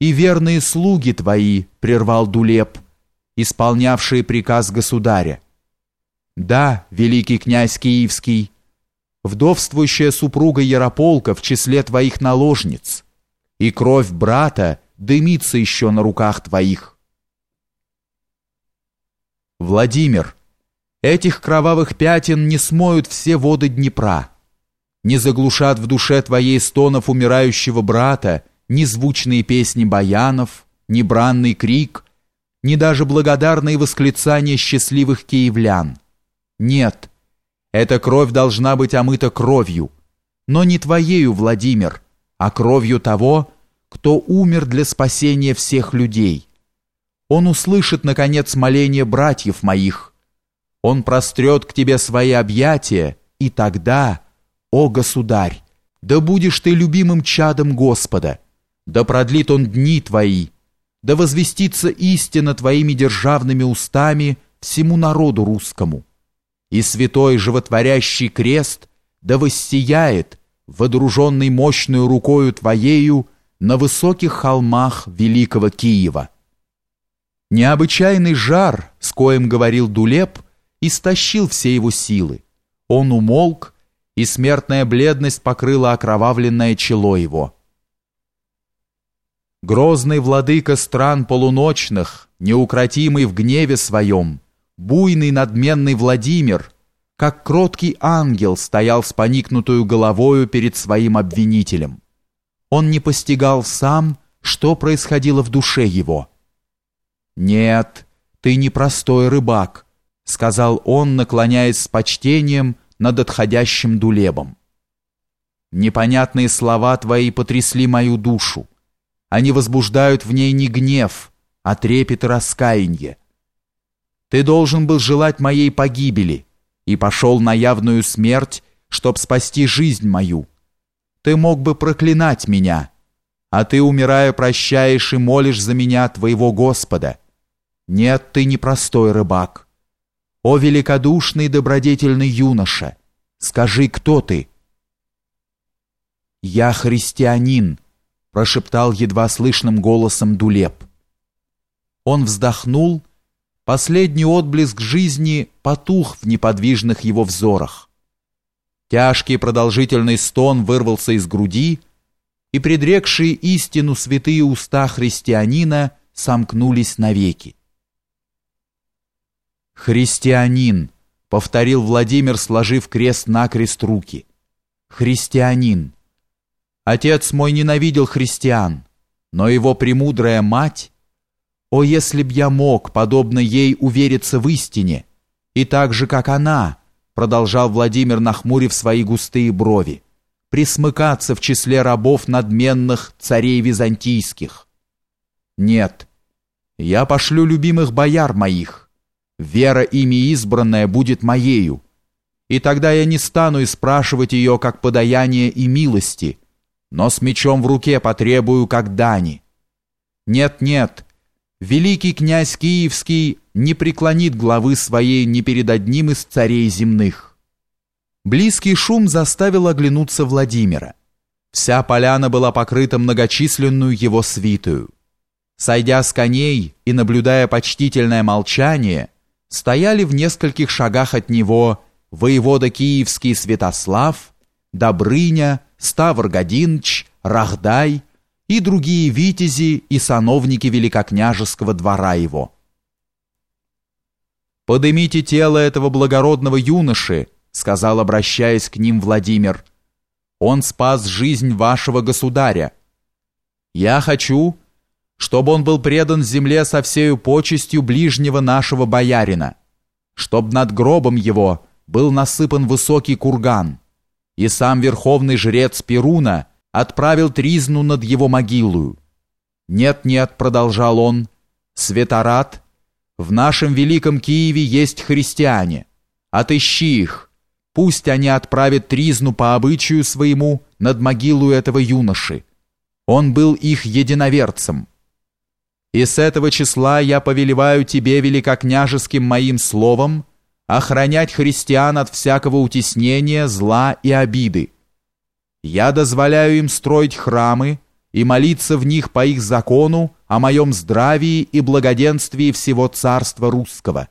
и верные слуги твои, прервал Дулеп, исполнявшие приказ государя. Да, великий князь Киевский, вдовствующая супруга Ярополка в числе твоих наложниц, и кровь брата дымится еще на руках твоих. Владимир, этих кровавых пятен не смоют все воды Днепра, не заглушат в душе твоей стонов умирающего брата ни звучные песни баянов, ни бранный крик, ни даже благодарные восклицания счастливых киевлян. Нет, эта кровь должна быть омыта кровью, но не твоею, Владимир, а кровью того, кто умер для спасения всех людей. Он услышит, наконец, моление братьев моих. Он прострет к тебе свои объятия, и тогда, о государь, да будешь ты любимым чадом Господа, да продлит он дни твои, да возвестится истина твоими державными устами всему народу русскому. И святой животворящий крест да воссияет, водруженный мощную рукою твоею, на высоких холмах великого Киева. Необычайный жар, с коим говорил Дулеп, истощил все его силы. Он умолк, и смертная бледность покрыла окровавленное чело его. Грозный владыка стран полуночных, неукротимый в гневе своем, буйный надменный Владимир, как кроткий ангел стоял с поникнутую головою перед своим обвинителем. Он не постигал сам, что происходило в душе его. «Нет, ты не простой рыбак», — сказал он, наклоняясь с почтением над отходящим дулебом. «Непонятные слова твои потрясли мою душу. Они возбуждают в ней не гнев, а трепет и раскаяние. Ты должен был желать моей погибели и пошел на явную смерть, чтоб спасти жизнь мою. Ты мог бы проклинать меня, а ты, умирая, прощаешь и молишь за меня твоего Господа. Нет, ты не простой рыбак. О, великодушный добродетельный юноша, скажи, кто ты? Я христианин, прошептал едва слышным голосом Дулеп. Он вздохнул, последний отблеск жизни потух в неподвижных его взорах. Тяжкий продолжительный стон вырвался из груди, и предрекшие истину святые уста христианина сомкнулись навеки. «Христианин», — повторил Владимир, сложив крест-накрест руки. «Христианин». Отец мой ненавидел христиан, но его премудрая мать... О, если б я мог, подобно ей, увериться в истине, и так же, как она, продолжал Владимир, нахмурив свои густые брови, присмыкаться в числе рабов надменных царей византийских. Нет, я пошлю любимых бояр моих, вера ими избранная будет моею, и тогда я не стану и спрашивать ее как подаяние и милости, но с мечом в руке потребую как дани. Нет-нет, великий князь Киевский не преклонит главы своей ни перед одним из царей земных. Близкий шум заставил оглянуться Владимира. Вся поляна была покрыта многочисленную его свитую. Сойдя с коней и наблюдая почтительное молчание, стояли в нескольких шагах от него воевода киевский Святослав, Добрыня, Ставр Годинч, Рахдай и другие витязи и сановники великокняжеского двора его. «Подымите тело этого благородного юноши», сказал, обращаясь к ним Владимир. «Он спас жизнь вашего государя. Я хочу, чтобы он был предан земле со всею почестью ближнего нашего боярина, чтоб над гробом его был насыпан высокий курган» и сам верховный жрец Перуна отправил тризну над его могилою. «Нет-нет», — продолжал он, — «Светорат, в нашем великом Киеве есть христиане. Отыщи их, пусть они отправят тризну по обычаю своему над могилу этого юноши. Он был их единоверцем. И с этого числа я повелеваю тебе великокняжеским моим словом, охранять христиан от всякого утеснения, зла и обиды. Я дозволяю им строить храмы и молиться в них по их закону о моем здравии и благоденствии всего царства русского»